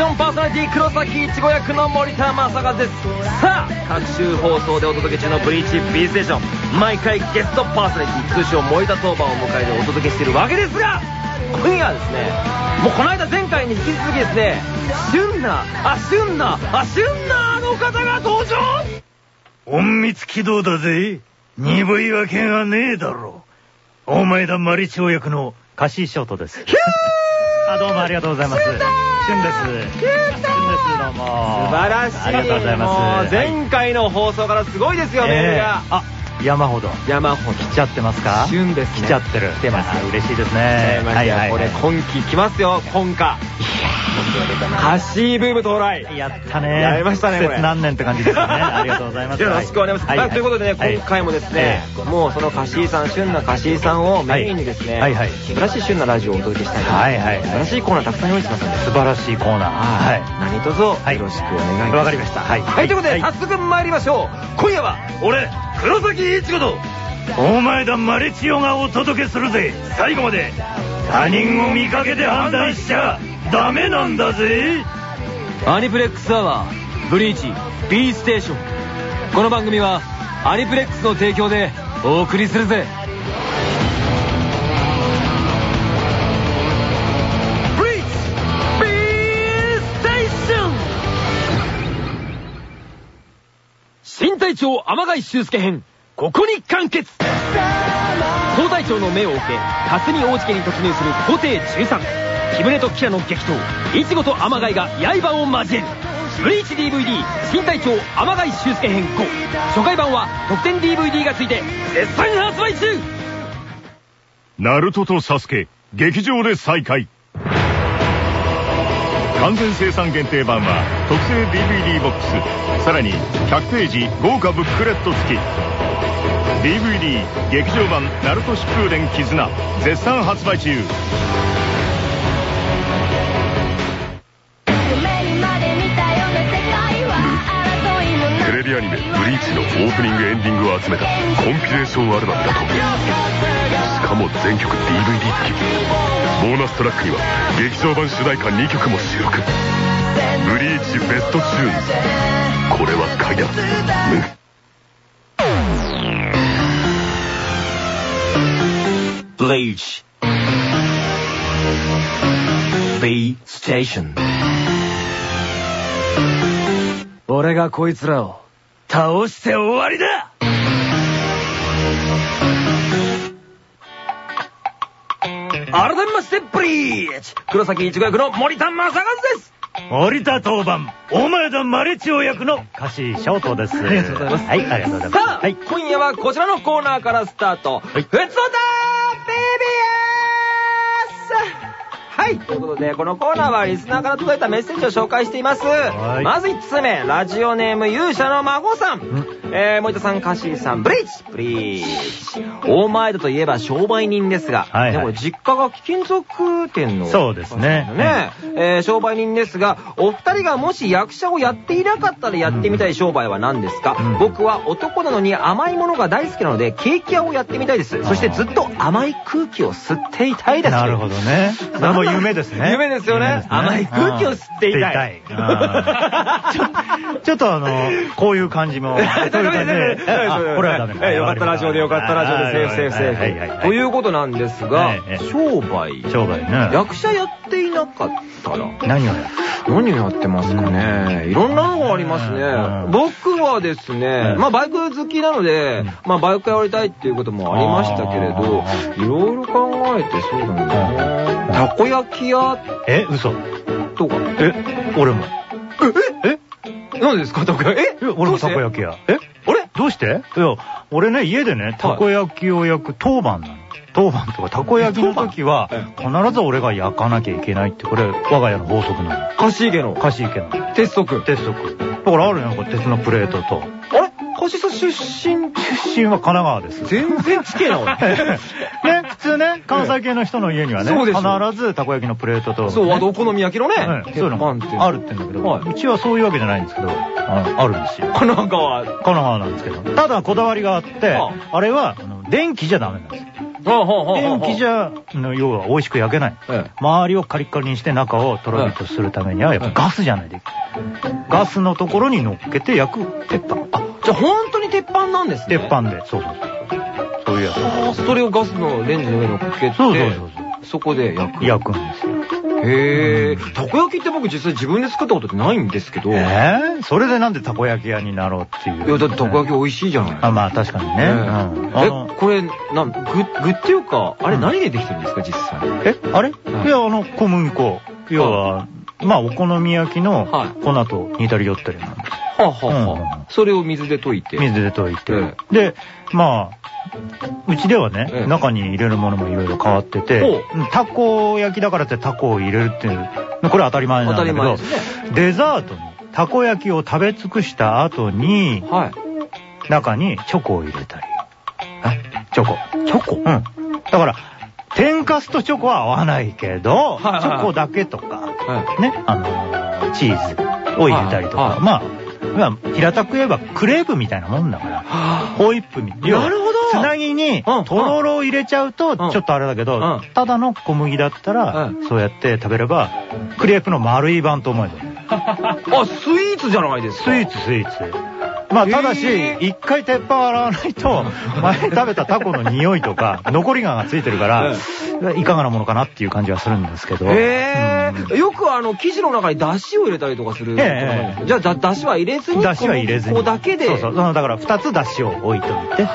ションパーソナリティ黒崎いちご役の森田正和ですさあ各週放送でお届け中のブリーチ B ステーション毎回ゲストパーソナリティ通称森田当番を迎えてお届けしているわけですが今夜はですねもうこの間前回に引き続きですね旬なあ旬なあ旬なあの方が登場隠密起動だぜ。鈍いわけがねえだろ。お前だマリチョ役のカシーショートです。ヒューあ、どうもありがとうございます。旬です。旬です、どうも。素晴らしいありがとうございます。前回の放送からすごいですよ、メールええが、あ、山ほど。山ほど来ちゃってますか？旬ですね来ちゃってる。来てますあ嬉しいですねね。まあじゃあこれ今期来ますよ今夏カシーブーム到来やったね。やりましたねこれ何年って感じですよね。ありがとうございます。よろしくお願いします。ということでね、はい今回もですね、もうそのカシーさん、旬なカシーさんをメインにですね、はいはい素晴らしい旬なラジオをお届けしたいと思います。はいはいはい素晴らしいコーナーたくさん用意してますので、素晴らしいコーナー。はい。何卒よろしくお願いします。わかりました。はい。はい、ということで、早速参りましょう。今夜は、俺、黒崎一子と、お前だマリチオがお届けするぜ。最後まで、他人を見かけて判断しちゃダメなんだぜ。アニプレックスアワー、ブリーチ、B ステーション。この番組は、アニプレックスの提供でお送りするぜ。ブリーチ、B ステーション新隊長天貝修介編、ここに完結総隊長の命を受け、霞大地家に突入する皇帝13。木舟とキラの激闘、イチゴと天貝が刃を交える。ブリーチ DVD 新隊長天貝修介編5初回版は特典 DVD がついて絶賛発売中ナルトとサスケ、劇場で再会。完全生産限定版は特製 DVD ボックス、さらに100ページ豪華ブックレット付き。DVD 劇場版ナルト疾風伝絆絶賛発売中。アニメ「ブリーチ」のオープニングエンディングを集めたコンピレーションアルバムだとしかも全曲 DVD 付き。ボーナストラックには劇場版主題歌2曲も収録。ブリーチベストチューン。ズこれは買いだ。ブリーチ B ステーション俺がこいつらを倒して終わりだ改めましてブリーチ黒崎一護役の森田正和です森田当番、お前だマリチオ役のカシーショートです。ありがとうございますはい、ありがとうございます。さあ、はい。今夜はこちらのコーナーからスタート。ふつおた BBS! はい。ということで、このコーナーはリスナーから届いたメッセージを紹介しています。はいまず1つ目、ラジオネーム勇者の孫さん。えー、森田さん、カシーさん、ブリーチブリーチ大前田といえば商売人ですが、はいはいでも実家が貴金属店の。そうですねね、えー商売人ですが、お二人がもし役者をやっていなかったらやってみたい商売は何ですか、うん僕は男なのに甘いものが大好きなので、ケーキ屋をやってみたいです。そしてずっと甘い空気を吸っていたいです。なるほどね。それも夢ですね。夢ですよね夢です甘い空気を吸っていたい ちょっとあの、こういう感じも。そういう感じで。あこれはダメえよかったラジオでよかったラジオでセーフセーフセーフ。ということなんですが商売。商売ね。役者やっていなかったら、何をやる？何をやってますかねいろんなのがありますねうん。僕はですね、うんまあバイク好きなので、まあバイクやりたいっていうこともありましたけれどあ、いろいろ考えてそうだな。たこ焼き屋？え、嘘。とか。え、俺も。え何ですか？たこ焼きえ？え俺もたこ焼き屋。え？どうして？いや、俺ね、家でね、たこ焼きを焼く当番なの。当番とか、たこ焼きの時は、必ず俺が焼かなきゃいけないって、これ、我が家の法則なの。貸し家の貸し池の。鉄則。鉄則。だからあるよ、これ鉄のプレートと。あれカシス出身出身は神奈川です。全然地形な俺。ね、普通ね、関西系の人の家にはね、必ずたこ焼きのプレートと、ね。そう、あとお好み焼きのねそういうのあるってんだけど、はいうちはそういうわけじゃないんですけど、ああるんですよ。神奈川。神奈川なんですけど。ただこだわりがあって、はあれは、電気じゃダメなんですよ。電気じゃ、の要は美味しく焼けない。ええ周りをカリッカリにして中をとろりとするためには、やっぱガスじゃないといけない。ガスのところに乗っけて焼く鉄板。あ、じゃあ本当に鉄板なんですね。鉄板で、そうそうそう。いうやつ。あそれをガスのレンジの上に乗っけて、そうそうそうそこで焼く。焼くんですよ。へえ。たこ焼きって僕実際自分で作ったことってないんですけど。いや、えー、それでなんでたこ焼き屋になろうっていう。だってたこ焼き美味しいじゃない。あ、まあ確かにね。えの、これ、なん、具、具っていうか、あれうん何でできてるんですか、実際？えあれ？いんや、あの、小麦粉。要は、まあ、お好み焼きのはい粉と似たり寄ったりなんではあ、はあはうんあ、それを水で溶いて。水で溶いて。えで、まあ、うちではね、ええ中に入れるものもいろいろ変わっててたこ焼きだからってたこを入れるっていう、これは当たり前なんだけど、ね。デザートにたこ焼きを食べ尽くした後に、はい。中にチョコを入れたり。え？チョコ。チョコ？うん。だから、天かすとチョコは合わないけど、はいはいチョコだけとか、はね、あのーチーズを入れたりとか、はいはいまあ、まあ、平たく言えばクレープみたいなもんだから、ホイップみたいな。るほど。つなぎにうんとろろを入れちゃうと、うん。ちょっとあれだけど、うん。ただの小麦だったら、うそうやって食べれば、クレープの丸い版と思えば。あ、スイーツじゃないですか。スイーツ、スイーツ。まあ、ただし一回鉄板洗わないと、前に食べたタコの匂いとか、残りががついてるから、いかがなものかなっていう感じはするんですけど。え。よくあの、生地の中に出汁を入れたりとかする。ええじゃあ、だ出汁は入れずに、出汁は入れずに。ここだけで。そうそう。だから二つ出汁を置いといて。ね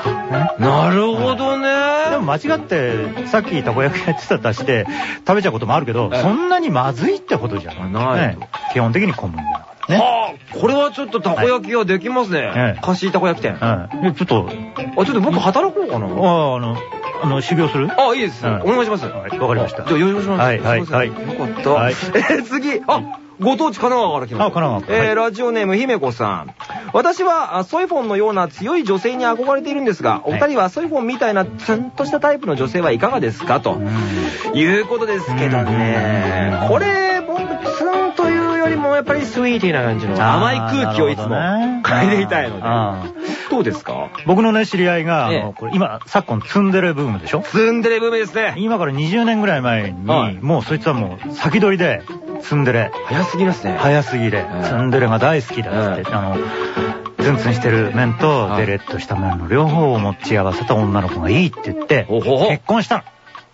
なるほどね。でも間違って、さっきたこ焼きやってた出汁で食べちゃうこともあるけど、ええそんなにまずいってことじゃない。基本的に小麦だからね。はあ、これはちょっとたこ焼きができますね。ええ貸したこ焼き店。あ、うん。でちょっと、ちょっと僕働こうかな。ああの、あの、修行する？あ、いいです。うんお願いします。はいわかりましたじゃあ、よろしくお願いします。はいはいよかった。はいえー次、あ、ご当地神奈川から来ました。あ神奈川えー、ラジオネームひめこさん。私は、あソイフォンのような強い女性に憧れているんですが、お二人はソイフォンみたいなツンとしたタイプの女性はいかがですか？と。うんいうことですけどねう。んこれ、やっぱりスイーティーな感じの。甘い空気をいつも嗅いでいたいので。どうですか？僕のね、知り合いが、あえ。えの、これ今、昨今ツンデレブームでしょ？ツンデレブームですね。今から20年ぐらい前に、はい。もうそいつはもう先取りで、ツンデレ、早すぎますね。早すぎで、ええ。ツンデレが大好きだって、えあの、ツンツンしてる面とはい。デレッとした面の両方を持ち合わせた女の子がいいって言って、結婚したの。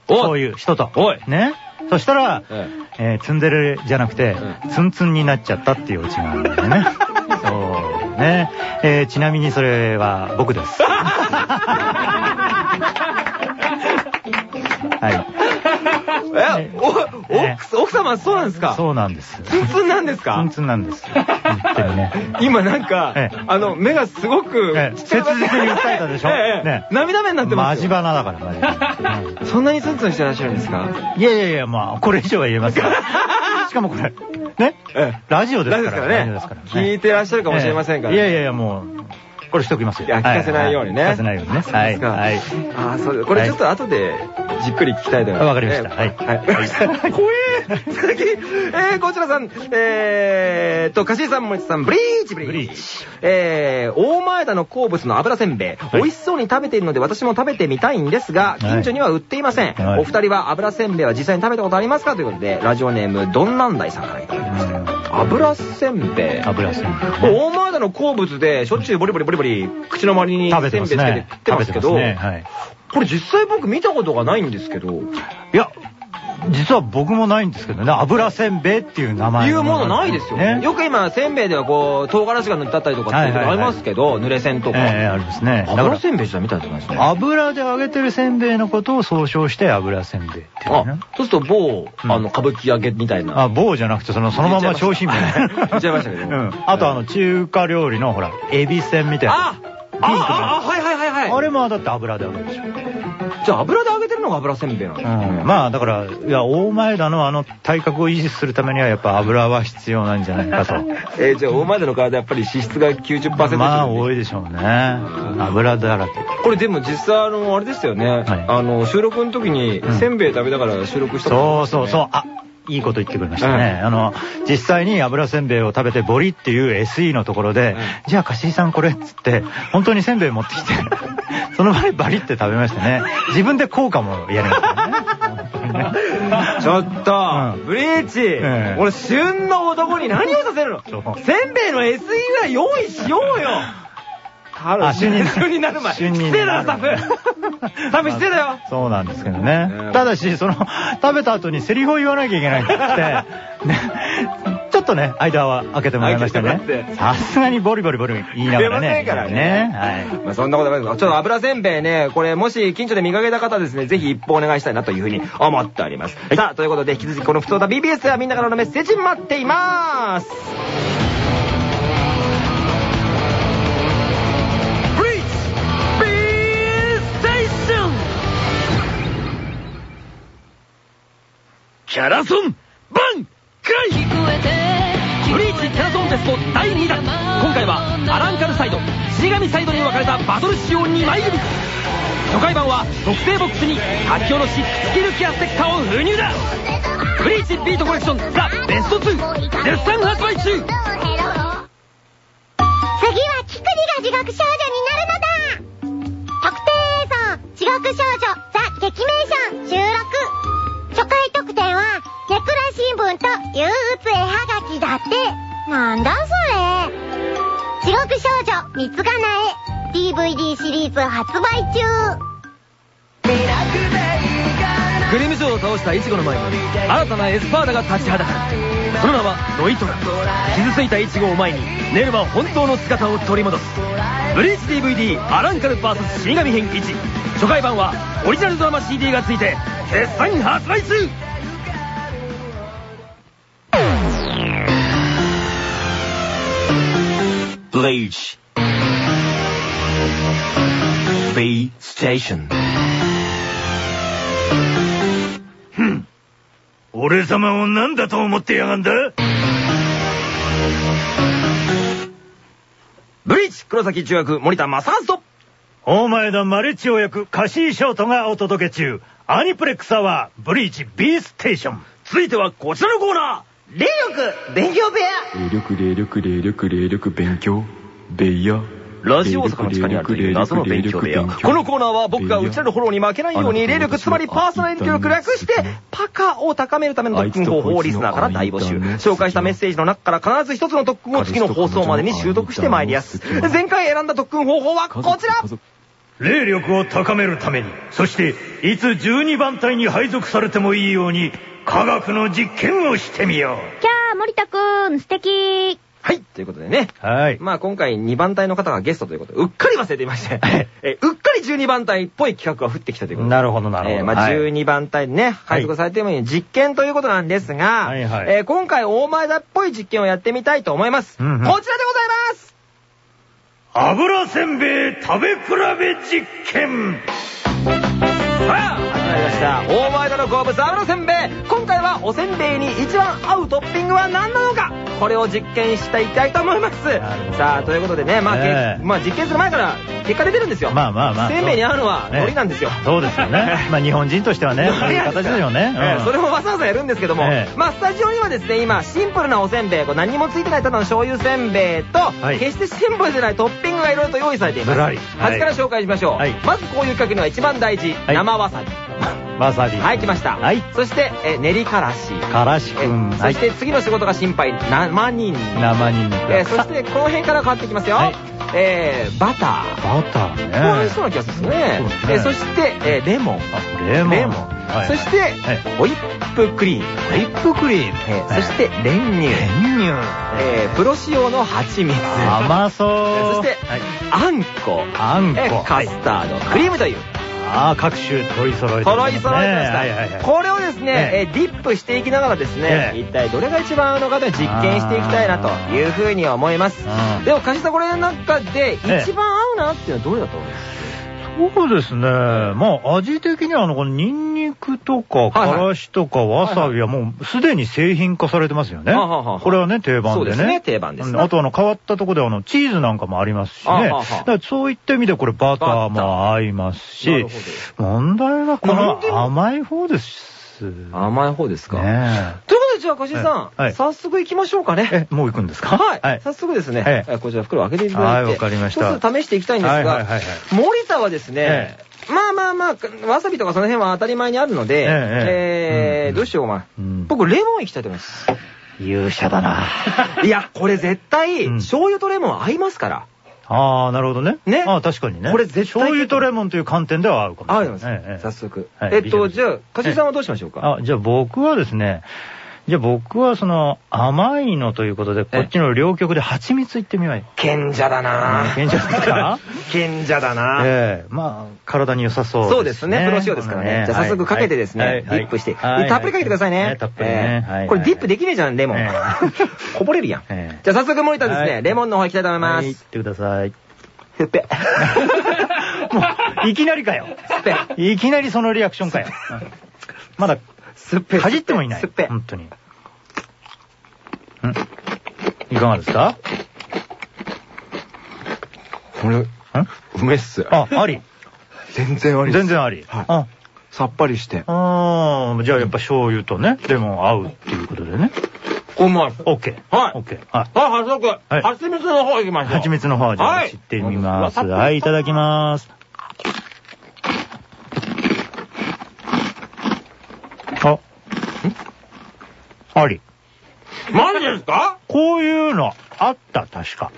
おそういう人と。おい。ね。そしたら、ええーツンデレじゃなくて、えツンツンになっちゃったっていうオチがあるんだよね。そうね。えーちなみにそれは僕です。はい。え奥奥様そうなんですか？そうなんです。ツンツンなんですか？ツンツンなんです。本当にね。今なんかええ、あの、目がすごくええ、切実に訴えたでしょ？涙目になってますマジよ。バナだから、マジ。そんなにツンツンしてらっしゃるんですか？いやいやいや、まあ、これ以上は言えますから。しかもこれ、ね？ええラジオですから。ね。聞いてらっしゃるかもしれませんから。いやいやいや、もう、これしときますよ。いや聞かせないようにねは聞かせないようにね。はい。ああ、そうこれちょっと後でじっくり聞きたいと思います。わかりましたええはいはい。怖え次、えー、こちらさん、えーと、かしいさん、もちさん、ブリーチブリーチえー、大前田の好物の油せんべい、い美味しそうに食べているので私も食べてみたいんですが、近所には売っていません。はいお二人は油せんべいは実際に食べたことありますかということで、ラジオネーム、どんなんだいさんからいただきました。油せんべい。油せんべい。大前田の好物で、しょっちゅうボリボリボリボリ、口の周りにせん食べいつけて食っ。てますけど、ね。はい。これ実際僕見たことがないんですけど、いや、実は僕もないんですけどね、油せんべいっていう名前いうものないですよね。よく今、せんべいではこう、唐辛子が塗ってあったりとかっていうことありますけど、濡れせんとか。ええありますね。油せんべいじゃ見たことないですね。油で揚げてるせんべいのことを総称して油せんべいっていうねあ、そうすると某、うんあの、歌舞伎揚げみたいな。あ、棒じゃなくて、その、そのまま商品名。言っちゃいましたけどうん。あと、あの、中華料理の、ほら、エビせんみたいな。あああはいはいはい。あれもだって油で揚げるでしょ。じゃあ油で揚げてるのの油せんべいなんですね。うん、まあだから、いや、大前田のあの体格を維持するためにはやっぱ油は必要なんじゃないかと。えーじゃあ、大前田の体やっぱり脂質が90%まあ多い。いでしょうね。油だらけ。これでも実際あの、あれですよね。はいあの、収録の時にうんせんべい食べながら収録したそうそうそうう。。あいいこと言ってくれましたね。あの、実際に油せんべいを食べてボリっていう SE のところで、じゃあ、かしいさんこれっつって、本当にせんべい持ってきて、その場でバリって食べましたね。自分で効果もやりましたね。ちょっと、うん。ブリーチ、ええ。俺旬の男に何をさせるの？せんべいの SE は用意しようよただ。あ旬になる前。失礼だろスタッフスタ失礼だよ。そうなんですけどね。ね。ただし、その、食べた後にセリフを言わなきゃいけないって、ね、ちょっとね、間は開けてもらいましたね。さすがにボリボリボリ言いなが出まらね。せんからね。はい。まあそんなことないです。ちょっと油せんべいね、これもし近所で見かけた方ですね、ぜひ一報お願いしたいなというふうに思っております。さあ、ということで引き続きこの普通だ BBS ではみんなからのメッセージ待っています。ャラソンバンクライブリーチキャラソンテスト第2弾。今回はアランカルサイド死神サイドに分かれたバトル仕様2枚組初回版は特製ボックスに書き下ろしスキルケアステッカーを封入だ。ブリーチビートコレクションザ・ベスト2絶賛発売中。次はキクリが地獄少女になるのだ。特定映像地獄少女ザ・劇名ション。収録ネクラ新聞と憂鬱絵はがきだって。なんだそれ。地獄少女三つがなえ DVD シリーズ発売中。グリムショーを倒したイチゴの前に新たなエスパーダが立ちはだかる。その名はノイトラ。傷ついたイチゴを前にネルは本当の姿を取り戻す。ブリーチ DVD アランカル VS 死神編1初回版はオリジナルドラマ CD がついて絶賛発売中。ブリーチ B ステーション俺様を何だと思ってやがんだ?ブリーチ黒崎中学森田正和と大前田マルチオ役カシーショートがお届け中。アニプレックスアワーブリーチ B ステーション。続いてはこちらのコーナー霊力勉強部屋霊力霊力霊力霊力勉強ベイヤラジオ大阪の地下にあるという謎の勉強部屋。このコーナーは僕がうちらのフォローに負けないように霊力、つまりパーソナリティ力略して、パカを高めるための特訓方法をリスナーから大募集。紹介したメッセージの中から必ず一つの特訓を次の放送までに習得してまいりやす。前回選んだ特訓方法はこちら霊力を高めるために、そして、いつ12番隊に配属されてもいいように、科学の実験をしてみよキャー森田くん素敵はい、ということでね。う。はい。まあ今回2番隊の方がゲストということで、うっかり忘れていまして、えうっかり12番隊っぽい企画が降ってきたということで。なるほど、なるほど。えーまあ、はい12番隊でね、配属されてもいい実験ということなんですが、はいはいえー今回大前田っぽい実験をやってみたいと思います。うんうんこちらでございます油せんべい食べ比べ実験さあ、始まりました。大前田の好物油せんべい。今回はおせんべいに一番合うトッピングは何なのか？これを実験していきたいと思います。さあ、ということでね、まあ、まあ実験する前から結果出てるんですよ。まあまあまあ。せんべいに合うのはね海苔なんですよ。そうですよね。まあ日本人としてはね、そういう形ですよね。それもわざわざやるんですけども、ええ。まあスタジオにはですね今シンプルなおせんべい何もついてないただの醤油せんべいと、はい。決してシンプルでないトッピングがいろいろと用意されています。ずらり。端から紹介しましょう、はい。まずこういう企画には一番大事、はい。生わさびわさび。はい来ました、はい。そしてえ練りからし。からしくん。えそして次の仕事が心配生ニンニク生ニンニク。えーそしてこの辺から変わってきますよ、はい。えーバター。バターね。これ合いそうな気がするんですね。そえーそして、えーレモン。あレモン。レモン、はいそして、はい。ホイップクリーム。ホイップクリーム、えそして練乳、練乳。えープロ仕様の蜂蜜。甘そう。そしてはい。あんこ。あんこ。えーカスタード、クリームというああ、各種取り揃えて揃い揃えてました、はいはいはい。これをですね、ええ。ーディップしていきながらですね、ええ。一体どれが一番合うのかという実験していきたいなというふうに思います。うん。でも梶田これの中でええ。一番合うなっていうのはどれだと思います？そうですね。まあ、味的には、あの、このニンニクとか、からしとか、わさびはもう、すでに製品化されてますよね。これはね、定番でね。そうですね定番ですあと、あの、変わったところで、あの、チーズなんかもありますしね。そういった意味で、これ、バターも合いますしほ、問題はこの甘い方です。甘い方ですか？ねということで、じゃあ、かしさん、早速行きましょうかね。え。え、もう行くんですか？はい、はい。早速ですね、ええこちら袋を開けていただいて、一つ試していきたいんですが、森田はですね、えまあまあまあ、わさびとかその辺は当たり前にあるので、ええええうんどうしよう、お前。うん僕、レモンいきたいと思います。勇者だな。いや、これ絶対、うん醤油とレモン合いますから。ああ、なるほどね。ねああ、確かにね。これ絶対醤油とレモンという観点では合うかもしれない。合います、早速。はいえっと、じゃあ、かしさんはどうしましょうか？あ、じゃあ僕はですね、じゃあ僕はその甘いのということで、こっちの両極で蜂蜜いってみようよ。賢者だな賢者ですか？賢者だなええまあ、体に良さそうそうですね。プロ仕様ですからね。じゃあ早速かけてですね、ディップして。はいたっぷりかけてくださいね。たっぷりね。はいこれディップできねえじゃん、レモンえ。こぼれるやん。ええじゃあ早速森田ですね、はいレモンの方行きたいと思いまはい、いっす。てください。ふっぺ。もう、いきなりかよ。すっぺ。いきなりそのリアクションかよ。まだ、すっぺ。かじってもいない。すっぺ。本当に。ん？いかがですか？これ、ん？うめっす。あ、あり。全然あり全然あり。はいあ、さっぱりして。あーじゃあやっぱ醤油とね、レモン合うっていうことでね。うまい。オッケー。はいオッケー。はい。あ、早速、はい蜂蜜の方行きましょう。蜂蜜の方じゃはいあ知ってみます。はいはい、いただきます。あ、んあり。マジですか？こういうのあった、確か。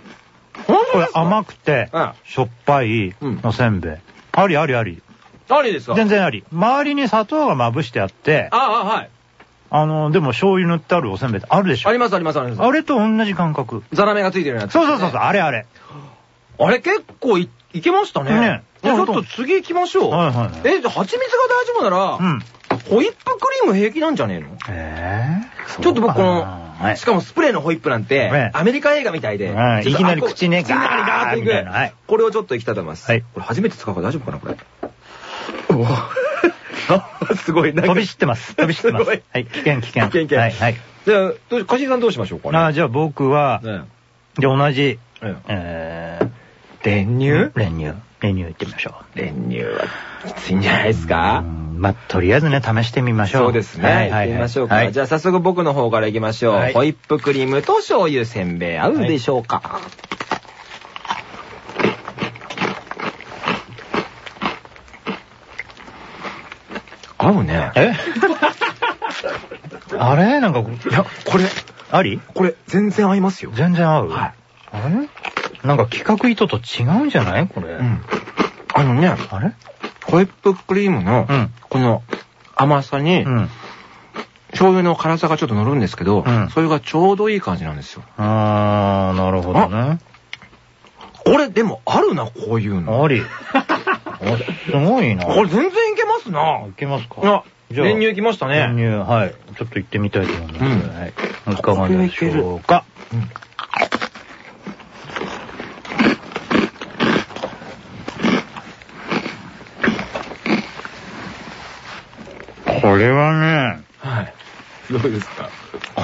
これ甘くてうん、しょっぱいうんのせんべい。ありありあり。ありですか？全然あり。周りに砂糖がまぶしてあって、ああ、はい。あの、でも醤油塗ってあるおせんべいってあるでしょありますありますあります。あれと同じ感覚。ザラメがついてるやつ。そうそうそうそう、あれあれ。あれ結構い、いけましたね。ねじゃあちょっとと次行きましょう。はいはいはいえ、じゃあ蜂蜜が大丈夫なら、うん。ホイップクリーム平気なんじゃねえの？ええちょっと僕この、はいしかもスプレーのホイップなんて、ねアメリカ映画みたいで、いいきなり口ね口の中にガーッといくこれをちょっといきたいと思います。はいこれ初めて使うから大丈夫かな、これ。おあ すごい、飛び散ってます。飛び散ってます。はい、危険危険。危険危険はいはい。じゃあ、かしさんどうしましょうかね。あじゃあ僕は、ねじゃあ同じ、ええー、練乳？練乳。練乳いってみましょう。練乳はきついんじゃないですか？うんまあ、とりあえずね、試してみましょう。そうですね。はいはいはい。行ってみましょうか。はいじゃあ早速僕の方から行きましょう。はいホイップクリームと醤油せんべい合うでしょうか、合うね。え？あれ？なんか、いや、これ、あり？これ全然合いますよ。全然合う？はいあれ？なんか企画意図と違うんじゃない？これ。うん。あのね、あれ？ホイップクリームのうん、この甘さに、うん。醤油の辛さがちょっと乗るんですけど、うんそれがちょうどいい感じなんですよ。あー、なるほどね。これでもあるな、こういうの。あり。あすごいな。これ全然いけますな。いけますか？あ、じゃあ練乳いきましたね。練乳、はい。ちょっと行ってみたいと思います。うんはい。いかがでしょうか？うんこれはね、はい。どうですか？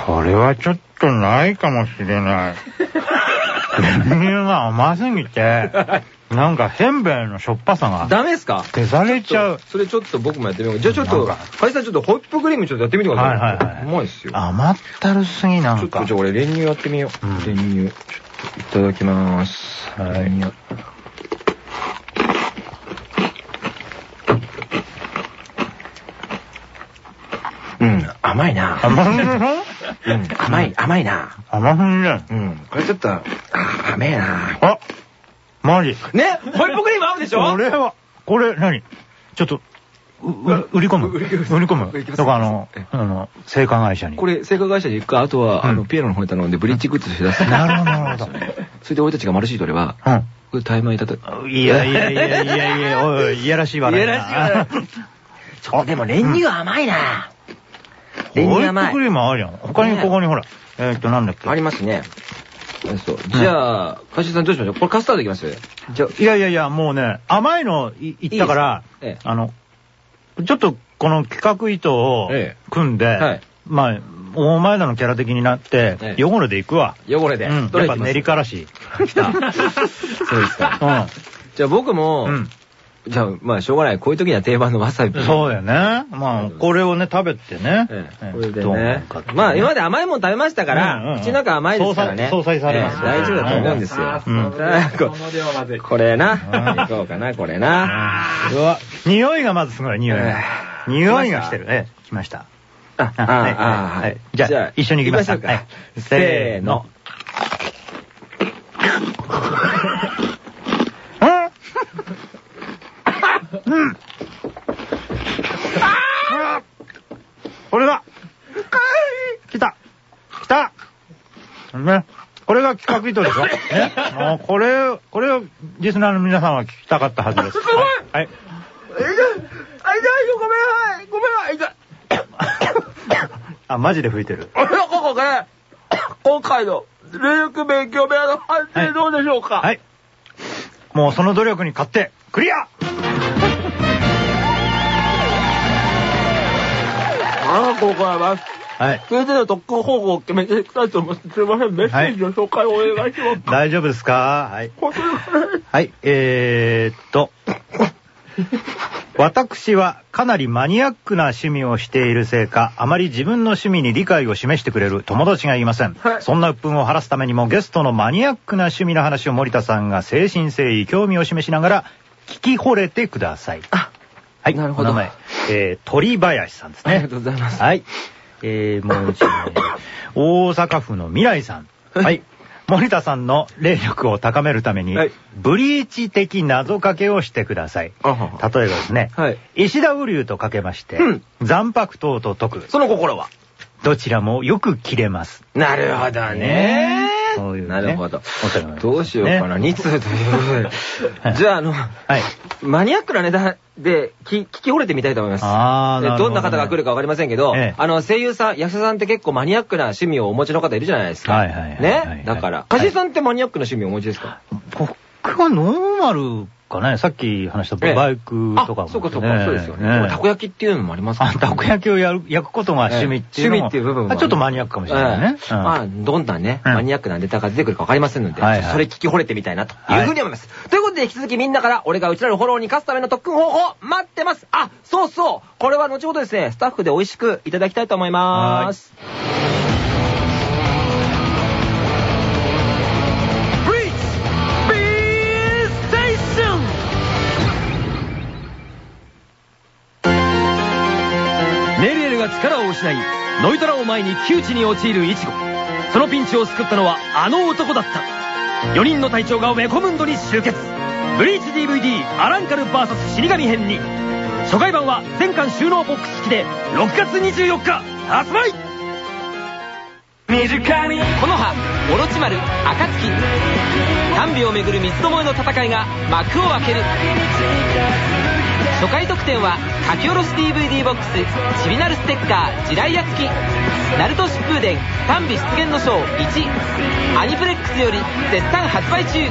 これはちょっとないかもしれない。練乳が甘すぎて、なんかせんべいのしょっぱさがダメですか？消されちゃう。それちょっと僕もやってみよう。じゃあちょっと、かカイさんちょっとホイップクリームちょっとやってみてください。はいはいはいうまいっすよ。甘ったるすぎなんかちょっとじゃ。あ俺練乳やってみよう。うん練乳。ちょっといただきます。はいうん、甘いな。甘すぎるうん、甘い、甘いな。甘すぎる。うん、これちょっと、甘いな。あマジ。ね？ホイップクリーム合うでしょ？これは、これ何？ちょっと、うう売り込む売り込むとかあのえ、あの、製菓会社に。これ、製菓会社に行くか、あとは、あの、うんピエロの方に頼んで、ブリッジグッズとして出す。なるほどなるほどそれで俺たちがマルシートれば、これタイマーにたたく。うん。いやいやいやいやいや、おいおい、いやらしい笑いな。いやらしい笑ちょ、でも練乳甘いな。練乳甘いホイップク。リームあるやん。他にここにほら、えーっと、なんだっけ？ありますね。そう。じゃあ、かしさんどうしましょう？これカスタードいきます？じゃいやいやいや、もうね、甘いのい言ったからあの、ちょっとこの企画糸をええ組んで、はいまあ、お前らのキャラ的になってえ、え汚れでいくわ。あ、汚れで。やっぱ練りからし。そうですか。うじゃあ僕も、ん。うん。じゃあ、まあ、しょうがない。こういう時には定番のわさび。そうだよね。まあ、これをね、食べてね。ええこれでね。まあ、今まで甘いもん食べましたから、ん口の中甘いですからね。相殺されます大丈夫だと思うんですよ。ここれな。いこうかな、これな。うわ、匂いがまずすごい、匂い。匂いがしてる。ええ、来ました。あ、あ、はいあ、はいじゃあ一緒に行きましょうかはいせーの。うんうんこれだ来た来たね。これが企画糸でしょ？ね。もうこれ、これをリスナーの皆さんは聞きたかったはずです。すごいはい。あ、痛いよ、ごめんはい、ごめんはい、痛い。あ、マジで吹いてる。ここね、今回の、霊力勉強部屋の判定どうでしょうか？はい。もうその努力に勝って、クリアああ、ここはます。はい。それでの特訓方法を決めていきたいと思って、すいません、メッセージの紹介をお願いします。大丈夫ですか？はい。はい、えー、っと。私はかなりマニアックな趣味をしているせいか、あまり自分の趣味に理解を示してくれる友達がいません。はいそんな鬱憤を晴らすためにもゲストのマニアックな趣味の話を森田さんが誠心誠意興味を示しながら聞き惚れてください。あ、はい、なるほどお名前、えー、鳥林さんですね。ありがとうございます。はい。えー、もう一名。大阪府の未来さん。はいはい。森田さんの霊力を高めるために、はいブリーチ的謎かけをしてください。あはは例えばですね、はい。石田雨竜とかけまして、うん残白刀と解く。その心は？どちらもよく切れます。なるほどね。そういうねなるほど。どうしようかな。2通ということで。じゃあ、あの、はい。マニアックなネタで聞聞き惚れてみたいと思います。あーなるほどねどんな方が来るかわかりませんけど、ええあの、声優さん、役者さんって結構マニアックな趣味をお持ちの方いるじゃないですか。はいはいはいねだから、かじいさんってマニアックな趣味をお持ちですか？僕はノーマルかね、さっき話したええ。バイクとかも、あ、そうかそうか、そうですよね。たこ焼きっていうのもありますから。あ、たこ焼きをやる、焼くことが趣味っていう趣味っていう部分もあちょっとマニアックかもしれないね。うん。まあ、どんなね、うん。マニアックなネタが出てくるかわかりませんので、それ聞き惚れてみたいなというふうに思います。ということで、引き続きみんなから、俺がうちらのフォローに勝つための特訓方法、待ってます。あ、そうそう。これは後ほどですね、スタッフで美味しくいただきたいと思います。力を失いノイトラを前に窮地に陥るイチゴ。そのピンチを救ったのはあの男だった。4人の隊長がウェコムンドに集結。ブリーチ DVD アランカル VS 死神編に。初回版は全巻収納ボックス付きで6月24日発売。この葉オロチマル暁丹美をめぐる三つどもえの戦いが幕を開ける。初回特典は書き下ろし DVD ボックスちびなるステッカー地雷屋付きナルト疾風伝丹美出現の章1アニプレックスより絶賛発売中。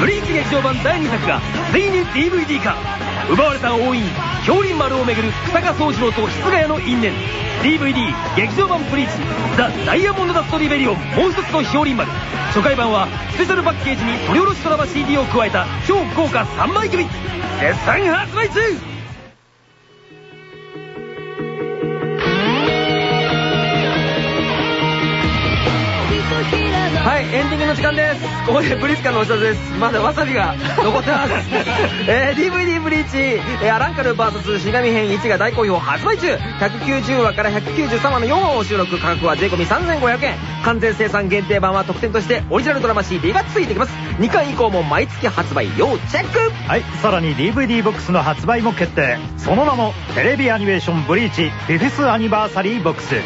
ブリーチ劇場版第2作がついに DVD 化。奪われた王院氷林丸をめぐる草加宗次郎と室ヶ谷の因縁。DVD 劇場版ブリーチザ・ダイヤモンドダストリベリオンもう一つの氷林丸。初回版はスペシャルパッケージに取り下ろしドラマ CD を加えた超豪華3枚組。絶賛発売中エンディングの時間です。ここでブリスカのお知らせです。まだわさびが残ってます。えー、DVD ブリーチ、えー、アランカル VS 死神編1が大好評発売中。190話から193話の4話を収録。価格は税込3500円。完全生産限定版は特典としてオリジナルドラマ CD が付いてきます。2巻以降も毎月発売。要チェックはい、さらに DVD ボックスの発売も決定。その名も、テレビアニメーションブリーチ、フィフスアニバーサリーボックス。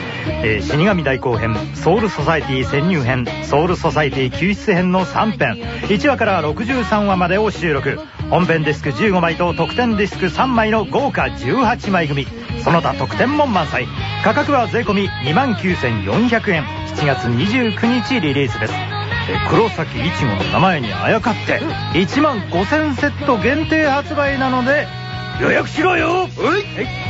えー死神大後編、ソウルソサエティ潜入編、ソウルソソサイティ救出編の3編。1話から63話までを収録。本編ディスク15枚と特典ディスク3枚の豪華18枚組。その他特典も満載。価格は税込2万9400円。7月29日リリースです。え黒崎いちごの名前にあやかって1万5000セット限定発売なので予約しろよ!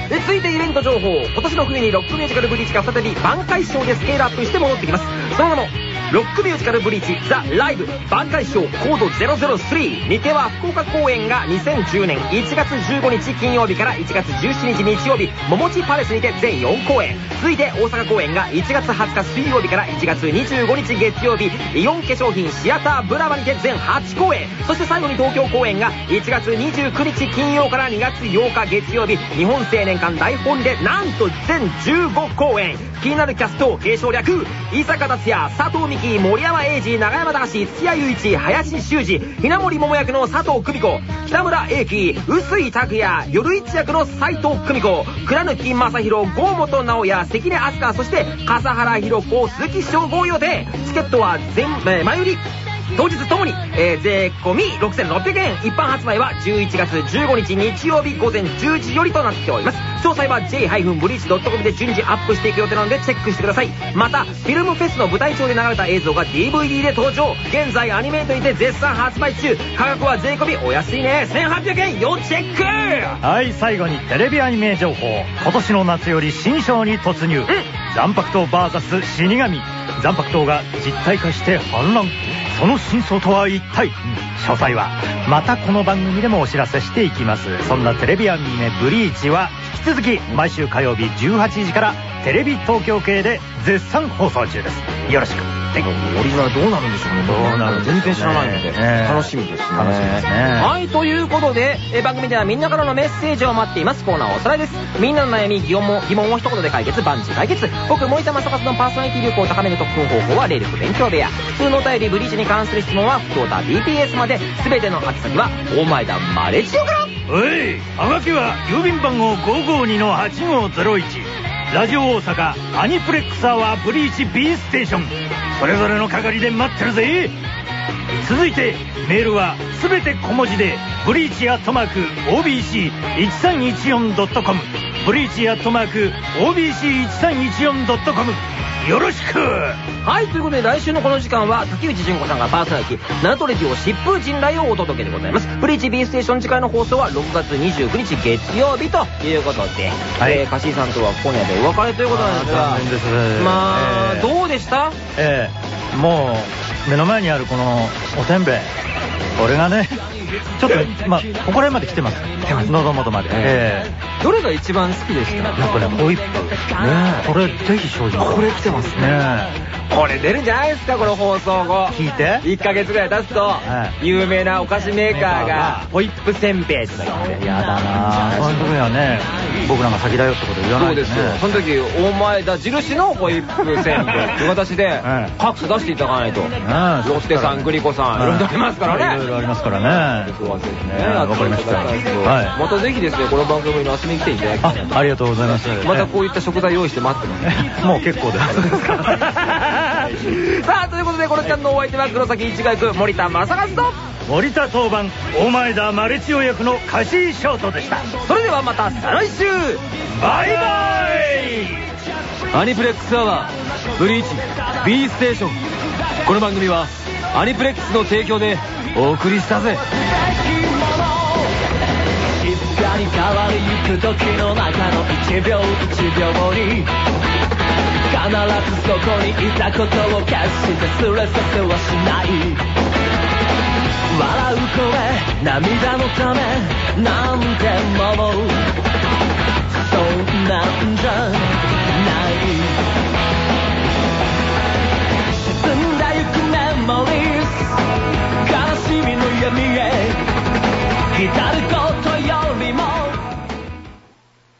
で続い。てイベント情報。今年の冬にロックミュージカルブリーチが再び挽回賞でスケールアップして戻ってきます。その名もロックミュージカルブリーチザ・ライブ挽回賞コード003日程は福岡公演が2010年1月15日金曜日から1月17日日曜日桃地パレスにて全4公演。続いて大阪公演が1月20日水曜日から1月25日月曜日イオン化粧品シアターブラマにて全8公演。そして最後に東京公演が1月29日金曜から2月8日月曜日日本青年館大本でなんと全15公演。気になるキャスト継承略伊坂達也佐藤美希森山英二長山隆土屋雄一林修二稲森桃役の佐藤久美子北村英樹臼井拓也夜市役の斎藤久美子倉貫正宏郷本直也関根飛鳥そして笠原弘子鈴木翔吾予定。チケットは全、えー前売り。当日ともに、えー税込み6600円。一般発売は11月15日日曜日午前10時よりとなっております。詳細は j-breach.com で順次アップしていく予定なのでチェックしてください。またフィルムフェスの舞台上で流れた映像が DVD で登場。現在アニメートにて絶賛発売中。価格は税込みお安いね。1800円。要チェック。はい最後にテレビアニメ情報。今年の夏より新章に突入。残白刀 VS 死神。残白刀が実体化して反乱その真相とは一体？詳細はまたこの番組でもお知らせしていきます。そんなテレビアニメ「ブリーチ」は引き続き毎週火曜日18時からテレビ東京系で絶賛放送中です。よろしく。森はどうなるんでしょうね。どうなるんでしょうね。全然知らないので、ね。楽しみですね。楽しみですね。はいということでえ番組ではみんなからのメッセージを待っています。コーナーおさらいです。みんなの悩み疑問も疑問を一言で解決万事解決。僕森田正和のパーソナリティ力を高める特訓方法は霊力勉強部屋。普通のお便りブリーチに関する質問は福岡 BPS まで。全ての宛先は大前田マレジオから。おいはがきは郵便番号552-8501ラジオ大阪アニプレックスアワーブリーチ B ステーション。それぞれの係で待ってるぜ。続いてメールはすべて小文字でブリーチアットマーク OBC1314.com ブリーチアットマーク OBC1314.com よろしく。はい、ということで来週のこの時間は竹内純子さんがパーソナリティ、ナルトレディオ疾風陣雷をお届けでございます。ブリーチ B ステーション次回の放送は6月29日月曜日ということで、はい。えー、カシーさんとは今夜でお別れということなんですが、残念です。まあ、えー。どうでした？ええもう目の前にあるこのおせんべい。これがねちょっとまあここら辺まで来てます喉元まで。えどれが一番好きでした？えやっぱねホイップね。えこれぜひ正直これ来てますね。ね。これ出るんじゃないですか、この放送後。え聞いて。1ヶ月ぐらい経つと、はい。有名なお菓子メーカーがが、ホイップせんべいとか言って。やだな。そういう時にはね。僕らが先だよってこと言わないそうですよ。その時、大前田印のホイップせんべいって形で はい、各社出していただかないと。ロッテさん、グリコさん、い。ろいろありますからね。いろいろありますからね。そこはぜひね、ね。わかりましたい。またぜひですね、この番組に遊びに来ていただきたいなあありがとうございます。またこういった食材用意して待ってます。もう結構です。さあ、ということで、この時間のお相手は黒崎一学役森田正和と、森田当番大前田マルチオ役のカシーショートでした。それではまた再来週。バイバイ。アニプレックスアワーブリーチ B ステーション。この番組はアニプレックスの提供でお送りしたぜ静かに変わりゆく時の中の一秒一秒に必ずそこにいたことを決してすれさせはしない。笑う声涙のためなんてもう。そんなんじゃない。沈んだゆくメモリー悲しみの闇へ。左とよりも